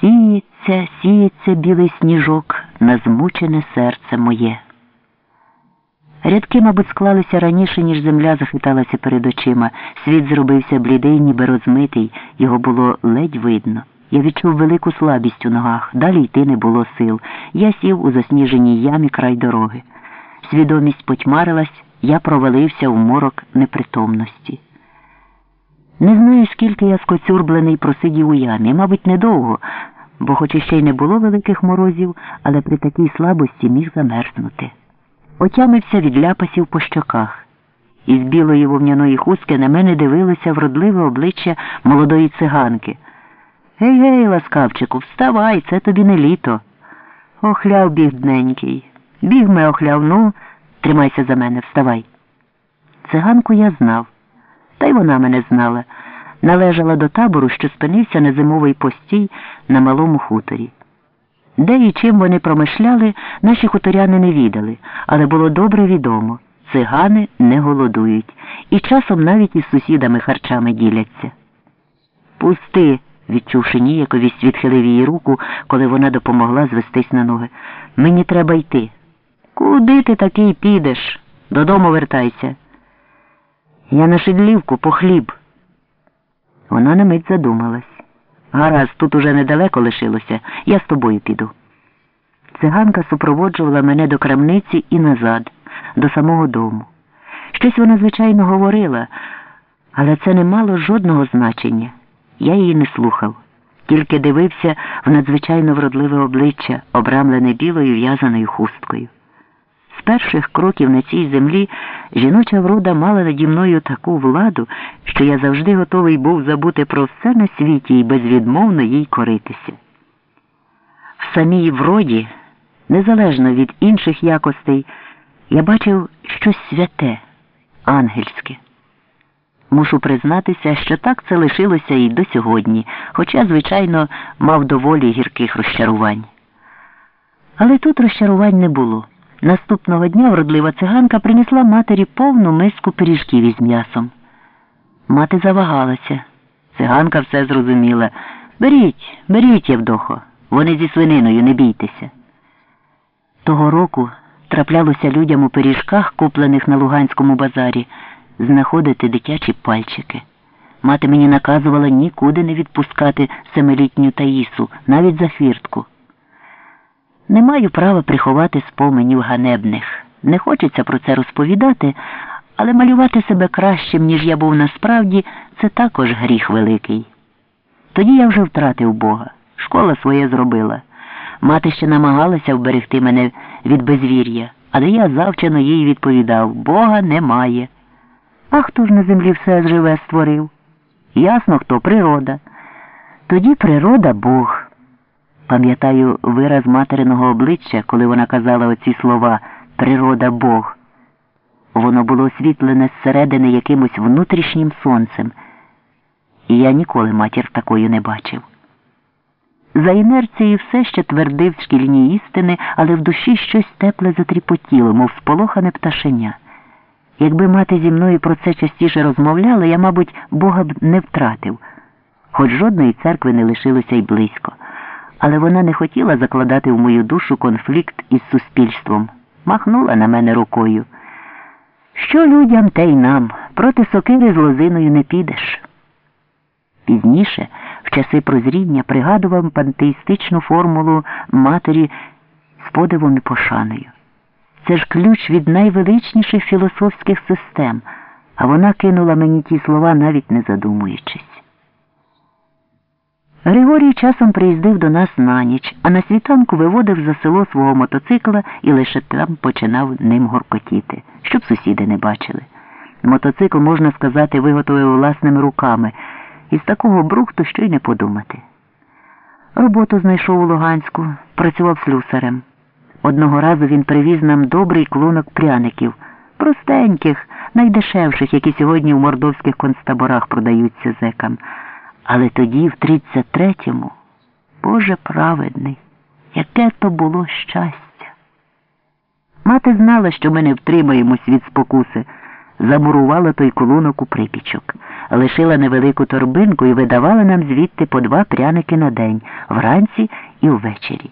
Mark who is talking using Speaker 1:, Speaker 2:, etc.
Speaker 1: Сіється, сіється білий сніжок на змучене серце моє. Рядки, мабуть, склалися раніше, ніж земля захиталася перед очима. Світ зробився блідий, ніби розмитий, його було ледь видно. Я відчув велику слабість у ногах, далі йти не було сил. Я сів у засніженій ямі край дороги. Свідомість потьмарилась, я провалився в морок непритомності. Не знаю, скільки я скоцюрблений просидів у ямі, мабуть, недовго, бо хоч іще й не було великих морозів, але при такій слабості міг замерзнути. Отямився від ляпасів по щоках. Із білої вовняної хустки на мене дивилося вродливе обличчя молодої циганки. Гей, гей, ласкавчику, вставай, це тобі не літо. Охляв бігдненький. Бігме охляв, ну, тримайся за мене, вставай. Циганку я знав, та й вона мене знала. Належала до табору, що спинився на зимовий постій на малому хуторі. Де і чим вони промишляли, наші хуторяни не відали, але було добре відомо цигани не голодують і часом навіть із сусідами харчами діляться. Пусти, відчувши ніяковість, відхилив її руку, коли вона допомогла звестись на ноги. Мені треба йти. Куди ти такий підеш? Додому вертайся. Я на шедлівку по хліб. Вона на мить задумалась. Гаразд, тут уже недалеко лишилося, я з тобою піду. Циганка супроводжувала мене до крамниці і назад, до самого дому. Щось вона, звичайно, говорила, але це не мало жодного значення. Я її не слухав, тільки дивився в надзвичайно вродливе обличчя, обрамлене білою в'язаною хусткою. Перших кроків на цій землі жіноча врода мала наді мною таку владу, що я завжди готовий був забути про все на світі і безвідмовно їй коритися. В самій вроді, незалежно від інших якостей, я бачив щось святе, ангельське. Мушу признатися, що так це лишилося і до сьогодні, хоча, звичайно, мав доволі гірких розчарувань. Але тут розчарувань не було. Наступного дня вродлива циганка принесла матері повну миску пиріжків із м'ясом. Мати завагалася. Циганка все зрозуміла. Беріть, беріть, Євдохо, вони зі свининою, не бійтеся. Того року траплялося людям у пиріжках, куплених на Луганському базарі, знаходити дитячі пальчики. Мати мені наказувала нікуди не відпускати семилітню Таїсу, навіть за хвіртку. Не маю права приховати споменів ганебних. Не хочеться про це розповідати, але малювати себе кращим, ніж я був насправді, це також гріх великий. Тоді я вже втратив Бога. Школа своє зробила. Мати ще намагалася вберегти мене від безвір'я, але я завчено їй відповідав Бога немає. А хто ж на землі все живе створив? Ясно, хто природа. Тоді природа Бог. Пам'ятаю вираз материного обличчя, коли вона казала оці слова природа Бог. Воно було освітлене зсередини якимось внутрішнім сонцем, і я ніколи матір такою не бачив. За інерцією все ще твердив шкільні істини, але в душі щось тепле затріпотіло, мов сполохане пташеня. Якби мати зі мною про це частіше розмовляла, я, мабуть, Бога б не втратив, хоч жодної церкви не лишилося й близько. Але вона не хотіла закладати в мою душу конфлікт із суспільством, махнула на мене рукою. Що людям, те й нам, проти сокири з лозиною не підеш. Пізніше, в часи прозріння, пригадував пантеїстичну формулу матері з подивом і пошаною. Це ж ключ від найвеличніших філософських систем, а вона кинула мені ті слова, навіть не задумуючись. Григорій часом приїздив до нас на ніч, а на світанку виводив за село свого мотоцикла і лише там починав ним горкотіти, щоб сусіди не бачили. Мотоцикл, можна сказати, виготовив власними руками, із такого брухту що й не подумати. Роботу знайшов у Луганську, працював слюсарем. Одного разу він привіз нам добрий клунок пряників, простеньких, найдешевших, які сьогодні в мордовських концтаборах продаються зекам. Але тоді, в 33-му, Боже праведний, яке то було щастя. Мати знала, що ми не втримаємось від спокуси, замурувала той колонок у припічок, лишила невелику торбинку і видавала нам звідти по два пряники на день, вранці і ввечері.